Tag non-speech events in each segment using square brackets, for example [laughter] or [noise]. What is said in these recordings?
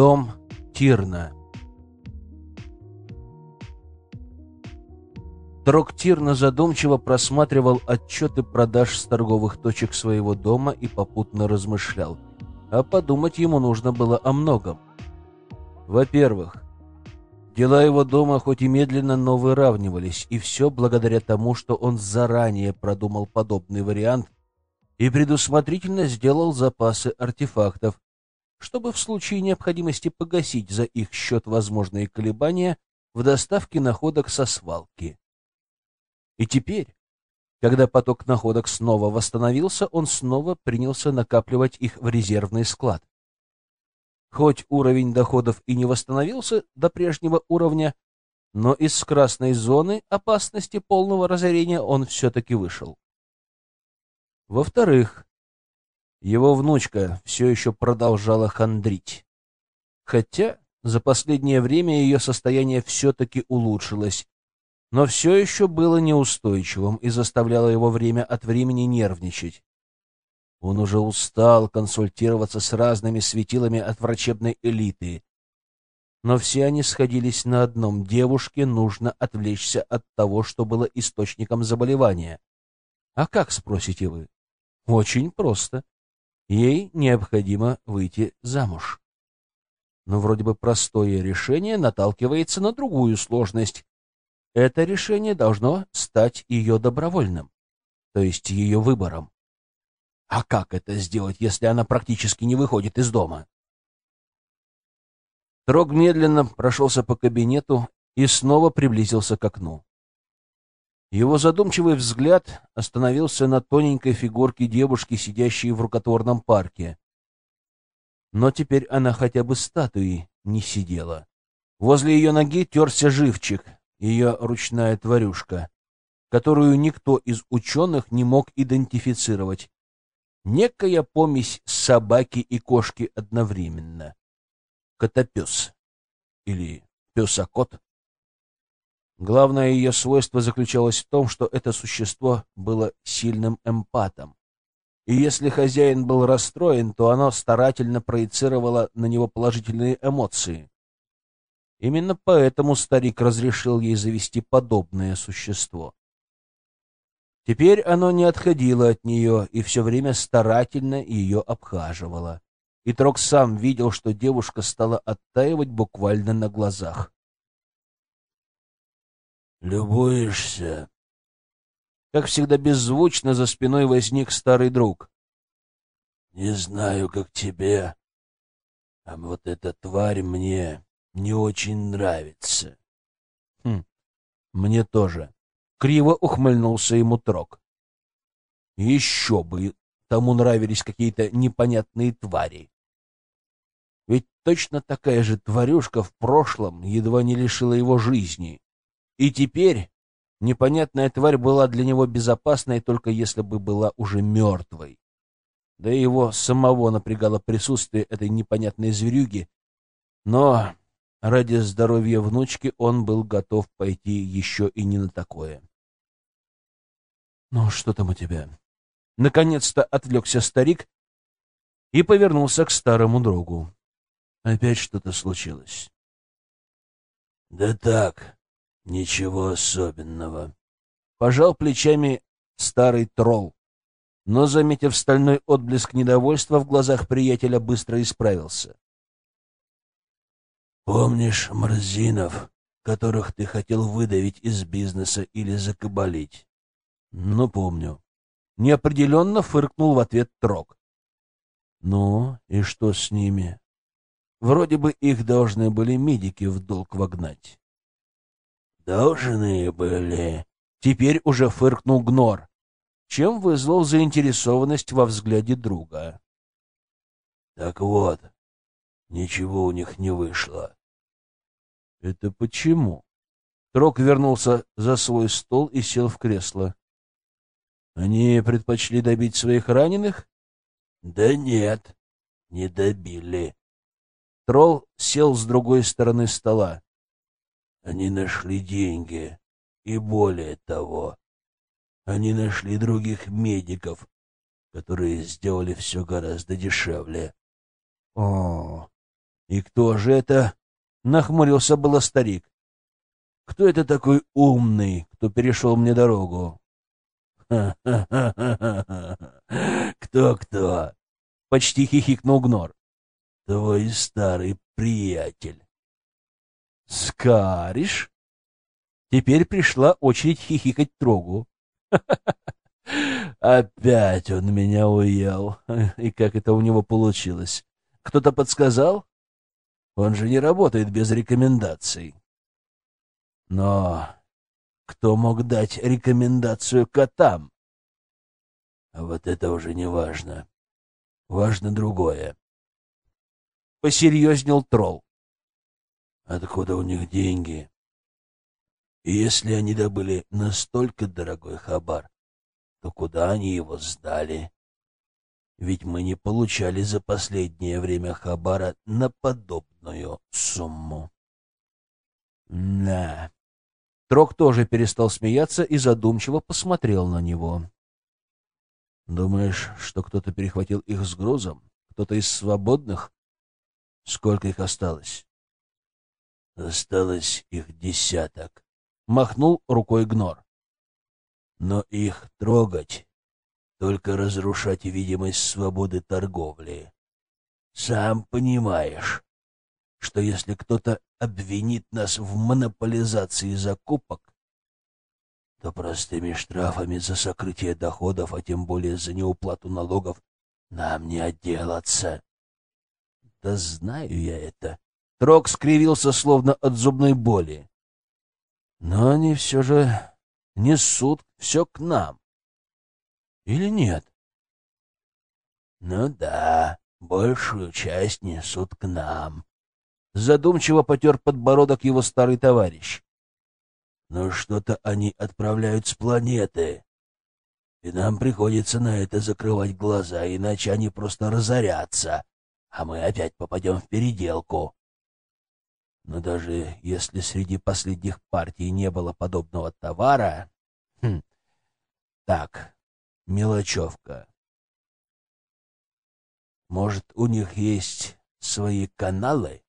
Дом Тирна. Трок Тирна задумчиво просматривал отчеты продаж с торговых точек своего дома и попутно размышлял. А подумать ему нужно было о многом. Во-первых, дела его дома хоть и медленно, но выравнивались, и все благодаря тому, что он заранее продумал подобный вариант и предусмотрительно сделал запасы артефактов, чтобы в случае необходимости погасить за их счет возможные колебания в доставке находок со свалки. И теперь, когда поток находок снова восстановился, он снова принялся накапливать их в резервный склад. Хоть уровень доходов и не восстановился до прежнего уровня, но из красной зоны опасности полного разорения он все-таки вышел. Во-вторых, его внучка все еще продолжала хандрить. Хотя за последнее время ее состояние все-таки улучшилось, но все еще было неустойчивым и заставляло его время от времени нервничать. Он уже устал консультироваться с разными светилами от врачебной элиты. Но все они сходились на одном — девушке нужно отвлечься от того, что было источником заболевания. А как, спросите вы? Очень просто. Ей необходимо выйти замуж. Но вроде бы простое решение наталкивается на другую сложность. Это решение должно стать ее добровольным, то есть ее выбором. А как это сделать, если она практически не выходит из дома? Трог медленно прошелся по кабинету и снова приблизился к окну. Его задумчивый взгляд остановился на тоненькой фигурке девушки, сидящей в рукотворном парке. Но теперь она хотя бы статуей не сидела. Возле ее ноги терся живчик, ее ручная тварюшка, которую никто из ученых не мог идентифицировать. Некая помесь собаки и кошки одновременно. Котопес. Или песокот. Главное ее свойство заключалось в том, что это существо было сильным эмпатом. И если хозяин был расстроен, то оно старательно проецировало на него положительные эмоции. Именно поэтому старик разрешил ей завести подобное существо. Теперь оно не отходило от нее и все время старательно ее обхаживало. И Трок сам видел, что девушка стала оттаивать буквально на глазах. «Любуешься?» Как всегда беззвучно за спиной возник старый друг. «Не знаю, как тебе, а вот эта тварь мне не очень нравится. Хм, мне тоже. Криво ухмыльнулся ему Трок. Еще бы тому нравились какие-то непонятные твари. Ведь точно такая же тварюшка в прошлом едва не лишила его жизни. И теперь непонятная тварь была для него безопасной, только если бы была уже мертвой. Да и его самого напрягало присутствие этой непонятной зверюги, но Ради здоровья внучки он был готов пойти еще и не на такое. «Ну, что там у тебя?» Наконец-то отвлекся старик и повернулся к старому другу. Опять что-то случилось. «Да так, ничего особенного», — пожал плечами старый тролл, но, заметив стальной отблеск недовольства в глазах приятеля, быстро исправился. Помнишь Морзинов, которых ты хотел выдавить из бизнеса или закабалить? Ну, помню. Неопределенно фыркнул в ответ Трок. Ну, и что с ними? Вроде бы их должны были медики в долг вогнать. Должны были. Теперь уже фыркнул Гнор, чем вызвал заинтересованность во взгляде друга. Так вот, ничего у них не вышло. Это почему? Трок вернулся за свой стол и сел в кресло. Они предпочли добить своих раненых? Да нет, не добили. Тролл сел с другой стороны стола. Они нашли деньги. И более того, они нашли других медиков, которые сделали все гораздо дешевле. О, И кто же это? Нахмурился было старик. Кто это такой умный, кто перешел мне дорогу? [laughs] Кто-кто? Почти хихикнул Гнор. Твой старый приятель. Скариш? Теперь пришла очередь хихикать Трогу. [laughs] Опять он меня уел. [laughs] И как это у него получилось? Кто-то подсказал? Он же не работает без рекомендаций. Но кто мог дать рекомендацию котам? Вот это уже не важно. Важно другое. Посерьезнел тролл. Откуда у них деньги? И если они добыли настолько дорогой хабар, то куда они его сдали? Ведь мы не получали за последнее время хабара на подобную сумму. На. Трок тоже перестал смеяться и задумчиво посмотрел на него. Думаешь, что кто-то перехватил их с грузом? Кто-то из свободных? Сколько их осталось? Осталось их десяток. Махнул рукой Гнор. Но их трогать, только разрушать видимость свободы торговли. Сам понимаешь, что если кто-то обвинит нас в монополизации закупок, то простыми штрафами за сокрытие доходов, а тем более за неуплату налогов, нам не отделаться. Да знаю я это. Трок скривился, словно от зубной боли. Но они все же несут все к нам. Или нет? Ну да, большую часть несут к нам. Задумчиво потер подбородок его старый товарищ. Но что-то они отправляют с планеты. И нам приходится на это закрывать глаза, иначе они просто разорятся, а мы опять попадем в переделку. Но даже если среди последних партий не было подобного товара... Хм, так, мелочевка. Может, у них есть свои каналы?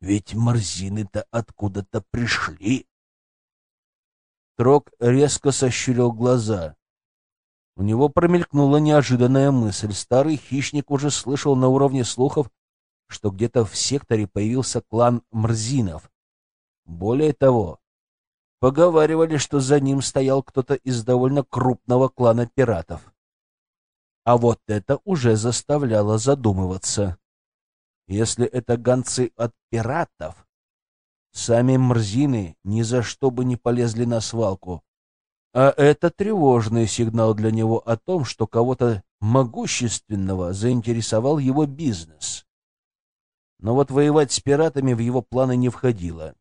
Ведь морзины-то откуда-то пришли. Трок резко сощурил глаза. У него промелькнула неожиданная мысль. Старый хищник уже слышал на уровне слухов, что где-то в секторе появился клан Мрзинов. Более того, поговаривали, что за ним стоял кто-то из довольно крупного клана пиратов. А вот это уже заставляло задумываться. Если это гонцы от пиратов, сами мрзины ни за что бы не полезли на свалку. А это тревожный сигнал для него о том, что кого-то могущественного заинтересовал его бизнес. Но вот воевать с пиратами в его планы не входило.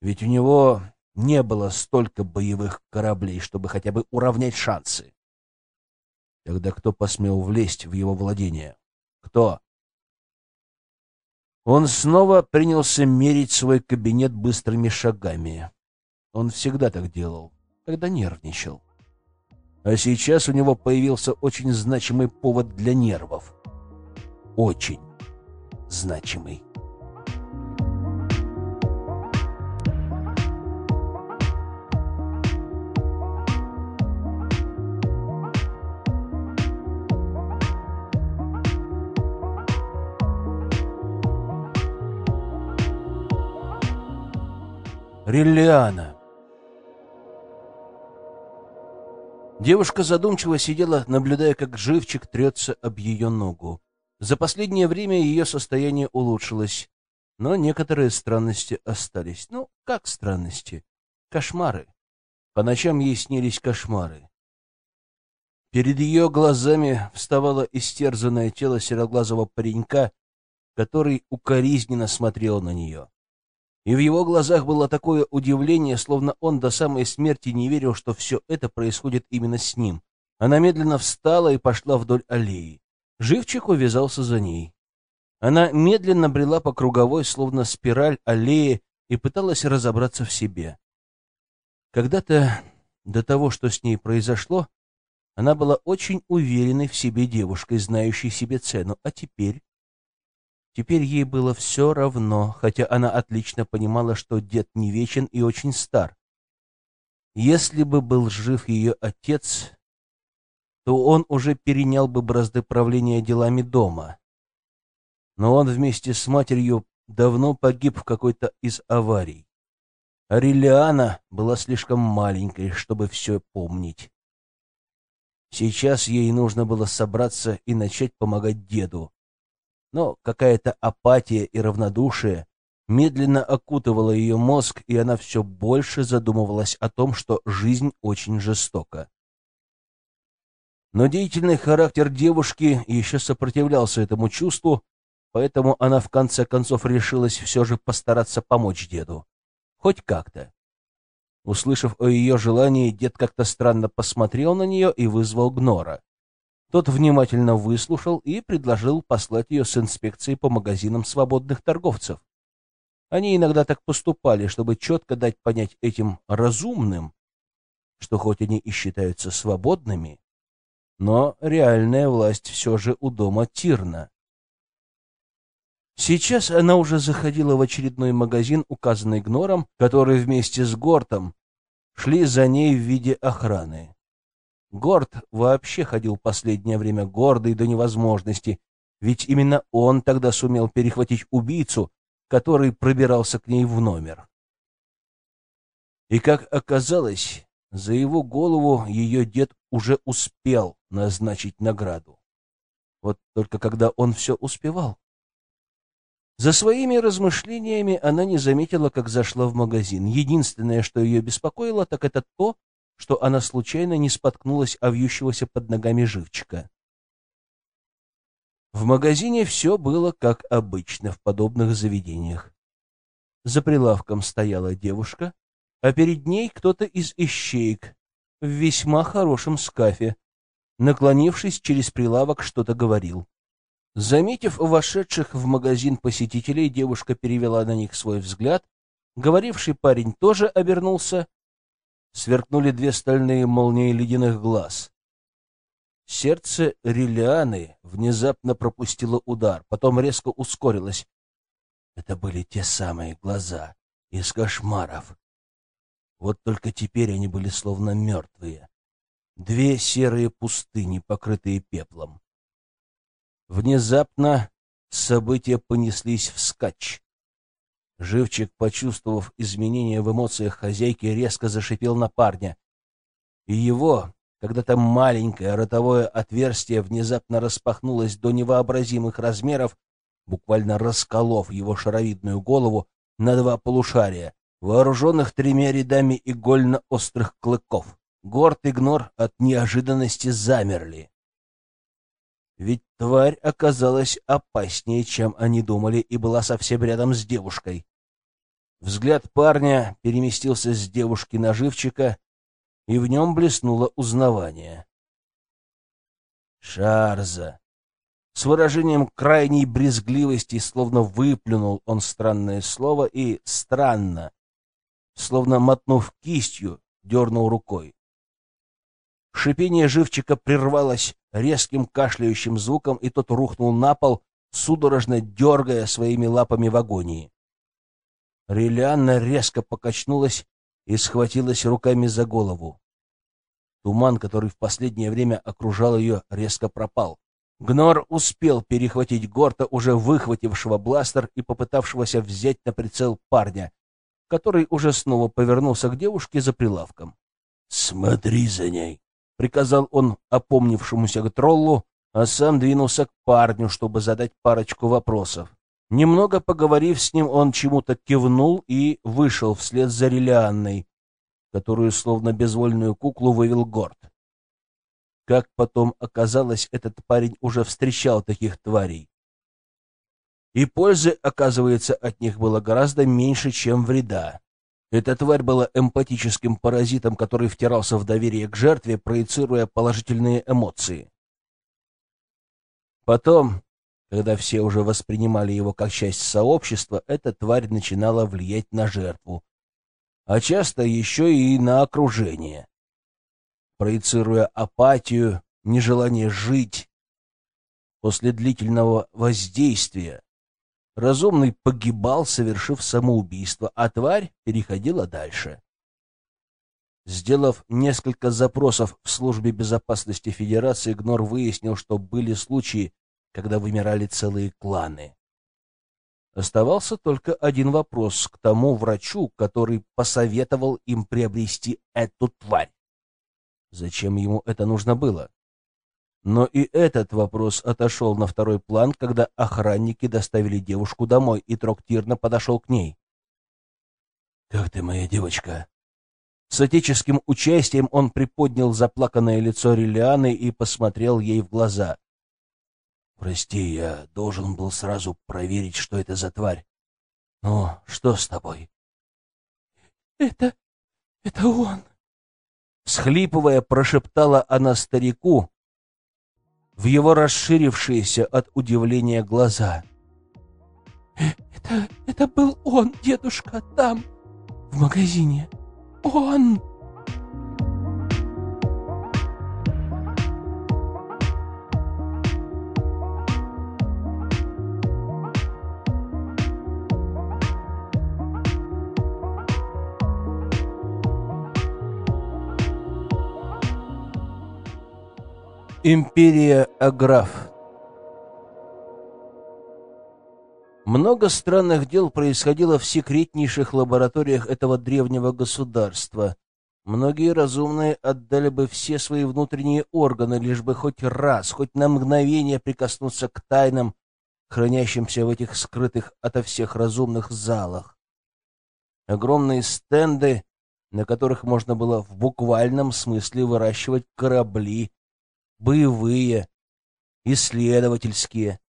Ведь у него не было столько боевых кораблей, чтобы хотя бы уравнять шансы. Тогда кто посмел влезть в его владение? Кто? Он снова принялся мерить свой кабинет быстрыми шагами. Он всегда так делал, когда нервничал. А сейчас у него появился очень значимый повод для нервов. Очень значимый. Риллиана. Девушка задумчиво сидела, наблюдая, как живчик трется об ее ногу. За последнее время ее состояние улучшилось, но некоторые странности остались. Ну, как странности? Кошмары. По ночам ей снились кошмары. Перед ее глазами вставало истерзанное тело сероглазого паренька, который укоризненно смотрел на нее и в его глазах было такое удивление, словно он до самой смерти не верил, что все это происходит именно с ним. Она медленно встала и пошла вдоль аллеи. Живчик увязался за ней. Она медленно брела по круговой, словно спираль аллеи, и пыталась разобраться в себе. Когда-то, до того, что с ней произошло, она была очень уверенной в себе девушкой, знающей себе цену, а теперь... Теперь ей было все равно, хотя она отлично понимала, что дед не вечен и очень стар. Если бы был жив ее отец, то он уже перенял бы бразды правления делами дома. Но он вместе с матерью давно погиб в какой-то из аварий. Арилиана была слишком маленькой, чтобы все помнить. Сейчас ей нужно было собраться и начать помогать деду. Но какая-то апатия и равнодушие медленно окутывала ее мозг, и она все больше задумывалась о том, что жизнь очень жестока. Но деятельный характер девушки еще сопротивлялся этому чувству, поэтому она в конце концов решилась все же постараться помочь деду. Хоть как-то. Услышав о ее желании, дед как-то странно посмотрел на нее и вызвал Гнора. Тот внимательно выслушал и предложил послать ее с инспекцией по магазинам свободных торговцев. Они иногда так поступали, чтобы четко дать понять этим разумным, что хоть они и считаются свободными, но реальная власть все же у дома Тирна. Сейчас она уже заходила в очередной магазин, указанный Гнором, который вместе с Гортом шли за ней в виде охраны. Горд вообще ходил последнее время гордый до невозможности, ведь именно он тогда сумел перехватить убийцу, который пробирался к ней в номер. И, как оказалось, за его голову ее дед уже успел назначить награду. Вот только когда он все успевал. За своими размышлениями она не заметила, как зашла в магазин. Единственное, что ее беспокоило, так это то, что она случайно не споткнулась о вьющегося под ногами живчика. В магазине все было как обычно в подобных заведениях. За прилавком стояла девушка, а перед ней кто-то из ищеек в весьма хорошем скафе, наклонившись через прилавок, что-то говорил. Заметив вошедших в магазин посетителей, девушка перевела на них свой взгляд. Говоривший парень тоже обернулся. Сверкнули две стальные молнии ледяных глаз. Сердце Рилианы внезапно пропустило удар, потом резко ускорилось. Это были те самые глаза из кошмаров. Вот только теперь они были словно мертвые. Две серые пустыни, покрытые пеплом. Внезапно события понеслись вскачь. Живчик, почувствовав изменения в эмоциях хозяйки, резко зашипел на парня. И его, когда-то маленькое ротовое отверстие, внезапно распахнулось до невообразимых размеров, буквально расколов его шаровидную голову на два полушария, вооруженных тремя рядами игольно-острых клыков. Горд и Гнор от неожиданности замерли. Ведь тварь оказалась опаснее, чем они думали, и была совсем рядом с девушкой. Взгляд парня переместился с девушки на живчика, и в нем блеснуло узнавание. «Шарза!» С выражением крайней брезгливости, словно выплюнул он странное слово и странно, словно мотнув кистью, дернул рукой. Шипение живчика прервалось резким кашляющим звуком, и тот рухнул на пол, судорожно дергая своими лапами в агонии. Релианна резко покачнулась и схватилась руками за голову. Туман, который в последнее время окружал ее, резко пропал. Гнор успел перехватить Горта, уже выхватившего бластер и попытавшегося взять на прицел парня, который уже снова повернулся к девушке за прилавком. «Смотри за ней!» — приказал он опомнившемуся троллу, а сам двинулся к парню, чтобы задать парочку вопросов. Немного поговорив с ним, он чему-то кивнул и вышел вслед за Релианной, которую словно безвольную куклу вывел Горд. Как потом оказалось, этот парень уже встречал таких тварей. И пользы, оказывается, от них было гораздо меньше, чем вреда. Эта тварь была эмпатическим паразитом, который втирался в доверие к жертве, проецируя положительные эмоции. Потом, когда все уже воспринимали его как часть сообщества, эта тварь начинала влиять на жертву, а часто еще и на окружение, проецируя апатию, нежелание жить. После длительного воздействия Разумный погибал, совершив самоубийство, а тварь переходила дальше. Сделав несколько запросов в службе безопасности Федерации, Гнор выяснил, что были случаи, когда вымирали целые кланы. Оставался только один вопрос к тому врачу, который посоветовал им приобрести эту тварь. Зачем ему это нужно было? Но и этот вопрос отошел на второй план, когда охранники доставили девушку домой, и Троктирно подошел к ней. «Как ты, моя девочка?» С отеческим участием он приподнял заплаканное лицо Риллианы и посмотрел ей в глаза. «Прости, я должен был сразу проверить, что это за тварь. Ну, что с тобой?» «Это... это он!» Схлипывая, прошептала она старику, в его расширившиеся от удивления глаза. «Это... это был он, дедушка, там, в магазине. Он!» Империя Аграф Много странных дел происходило в секретнейших лабораториях этого древнего государства. Многие разумные отдали бы все свои внутренние органы, лишь бы хоть раз, хоть на мгновение прикоснуться к тайнам, хранящимся в этих скрытых ото всех разумных залах. Огромные стенды, на которых можно было в буквальном смысле выращивать корабли, боевые, исследовательские.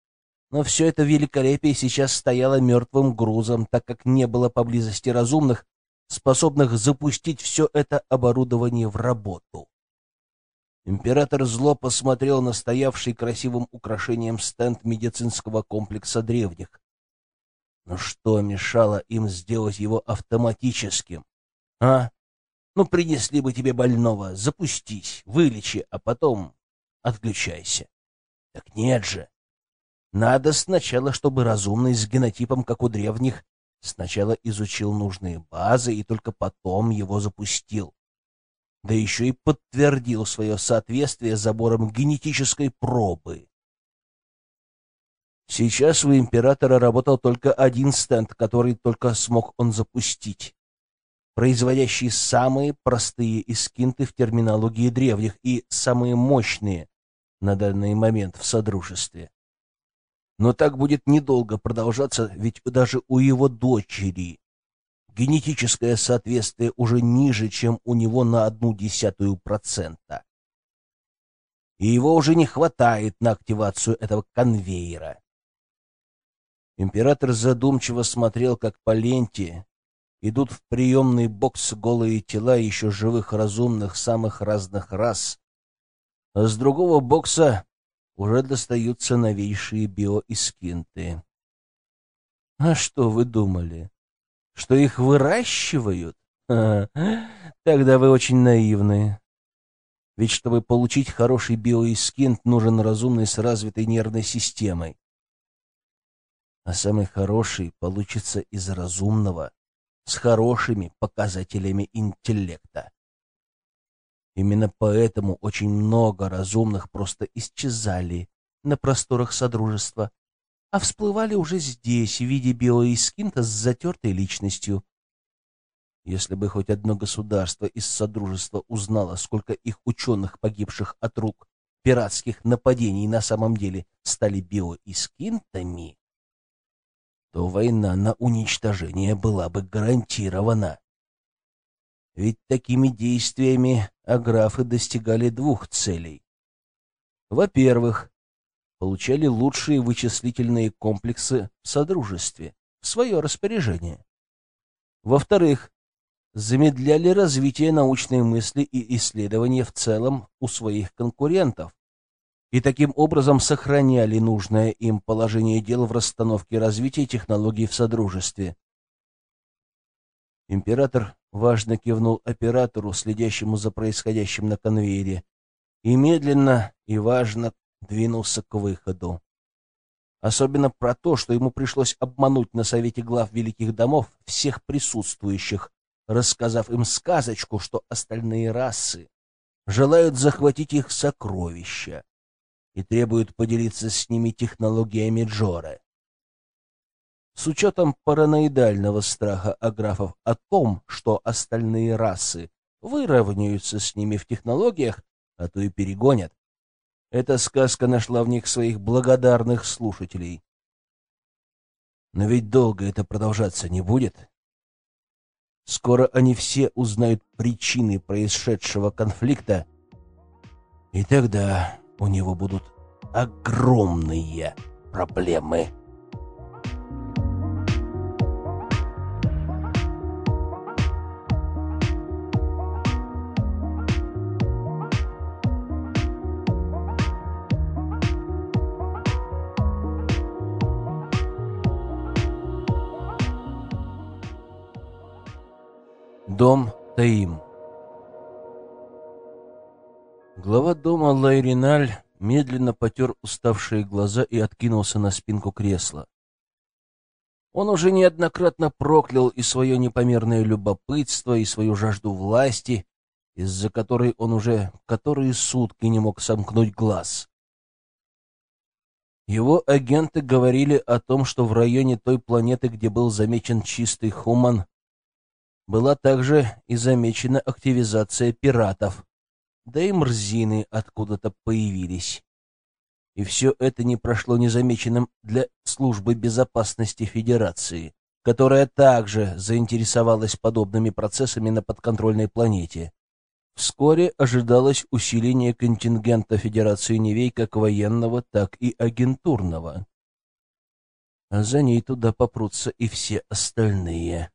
Но все это великолепие сейчас стояло мертвым грузом, так как не было поблизости разумных, способных запустить все это оборудование в работу. Император зло посмотрел на стоявший красивым украшением стенд медицинского комплекса древних. Но что мешало им сделать его автоматическим? А? Ну, принесли бы тебе больного, запустись, вылечи, а потом отключайся. Так нет же. Надо сначала, чтобы разумный с генотипом, как у древних, сначала изучил нужные базы и только потом его запустил. Да еще и подтвердил свое соответствие забором генетической пробы. Сейчас у императора работал только один стенд, который только смог он запустить производящий самые простые эскинты в терминологии древних и самые мощные на данный момент в Содружестве. Но так будет недолго продолжаться, ведь даже у его дочери генетическое соответствие уже ниже, чем у него на одну десятую процента. И его уже не хватает на активацию этого конвейера. Император задумчиво смотрел, как по ленте идут в приемный бокс голые тела еще живых разумных самых разных рас, с другого бокса уже достаются новейшие биоискинты. А что вы думали? Что их выращивают? [laughs] А, тогда вы очень наивны. Ведь чтобы получить хороший биоискинт, нужен разумный с развитой нервной системой. А самый хороший получится из разумного, с хорошими показателями интеллекта. Именно поэтому очень много разумных просто исчезали на просторах Содружества, а всплывали уже здесь в виде биоискинта с затертой личностью. Если бы хоть одно государство из Содружества узнало, сколько их ученых, погибших от рук пиратских нападений, на самом деле стали биоискинтами, то война на уничтожение была бы гарантирована. Ведь такими действиями аграфы достигали двух целей. Во-первых, получали лучшие вычислительные комплексы в Содружестве в свое распоряжение. Во-вторых, замедляли развитие научной мысли и исследования в целом у своих конкурентов, и таким образом сохраняли нужное им положение дел в расстановке развития технологий в Содружестве. Император важно кивнул оператору, следящему за происходящим на конвейере, и медленно и важно двинулся к выходу. Особенно про то, что ему пришлось обмануть на совете глав великих домов всех присутствующих, рассказав им сказочку, что остальные расы желают захватить их сокровища и требуют поделиться с ними технологиями Джоры. С учетом параноидального страха аграфов о том, что остальные расы выровняются с ними в технологиях, а то и перегонят, эта сказка нашла в них своих благодарных слушателей. Но ведь долго это продолжаться не будет. Скоро они все узнают причины происшедшего конфликта, и тогда у него будут огромные проблемы. Таим Глава дома Лайриналь медленно потер уставшие глаза и откинулся на спинку кресла. Он уже неоднократно проклял и свое непомерное любопытство, и свою жажду власти, из-за которой он уже которые сутки не мог сомкнуть глаз. Его агенты говорили о том, что в районе той планеты, где был замечен чистый хуман, была также и замечена активизация пиратов, да и мрзины откуда-то появились. И все это не прошло незамеченным для службы безопасности Федерации, которая также заинтересовалась подобными процессами на подконтрольной планете. Вскоре ожидалось усиление контингента Федерации Невей как военного, так и агентурного. А за ней туда попрутся и все остальные.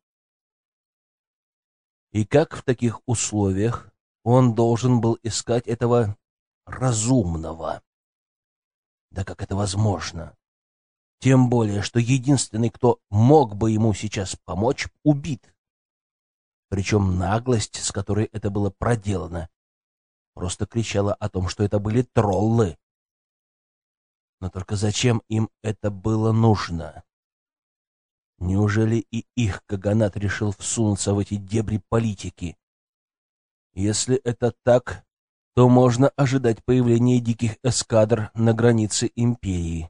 И как в таких условиях он должен был искать этого разумного? Да как это возможно? Тем более, что единственный, кто мог бы ему сейчас помочь, убит. Причем наглость, с которой это было проделано, просто кричала о том, что это были троллы. Но только зачем им это было нужно? Неужели и их Каганат решил всунуться в эти дебри политики? Если это так, то можно ожидать появления диких эскадр на границе империи.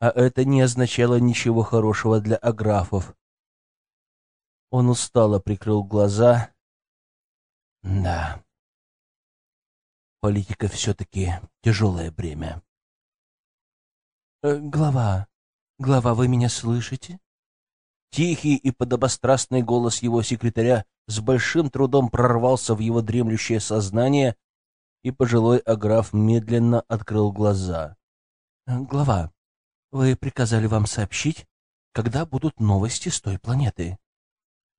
А это не означало ничего хорошего для аграфов. Он устало прикрыл глаза. Да, политика все-таки тяжелое бремя. Э, «Глава, глава, вы меня слышите?» Тихий и подобострастный голос его секретаря с большим трудом прорвался в его дремлющее сознание, и пожилой аграф медленно открыл глаза. «Глава, вы приказали вам сообщить, когда будут новости с той планеты?»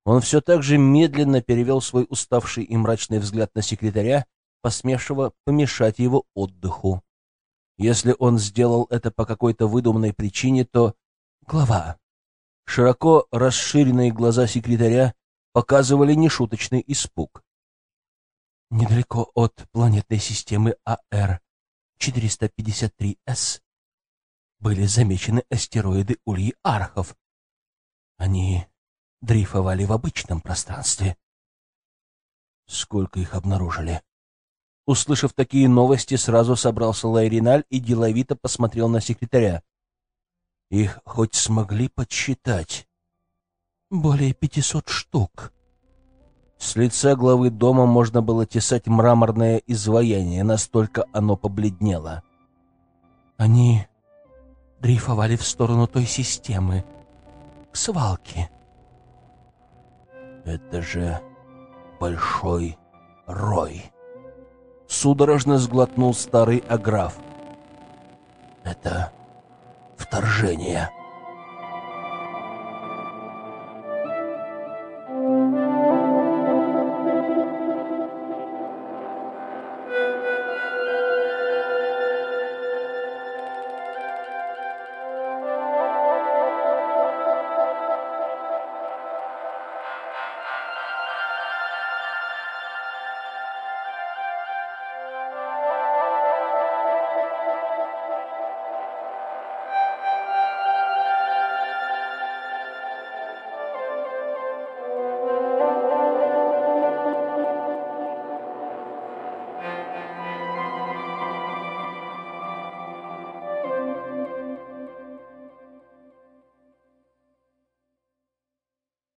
Он все так же медленно перевел свой уставший и мрачный взгляд на секретаря, посмевшего помешать его отдыху. Если он сделал это по какой-то выдуманной причине, то... «Глава, Широко расширенные глаза секретаря показывали нешуточный испуг. Недалеко от планетной системы АР-453С были замечены астероиды Ульи Архов. Они дрейфовали в обычном пространстве. Сколько их обнаружили? Услышав такие новости, сразу собрался Лайриналь и деловито посмотрел на секретаря. Их хоть смогли подсчитать? Более пятисот штук. С лица главы дома можно было тесать мраморное изваяние, настолько оно побледнело. Они дрейфовали в сторону той системы, к свалке. Это же большой рой. Судорожно сглотнул старый аграф. Это вторжение.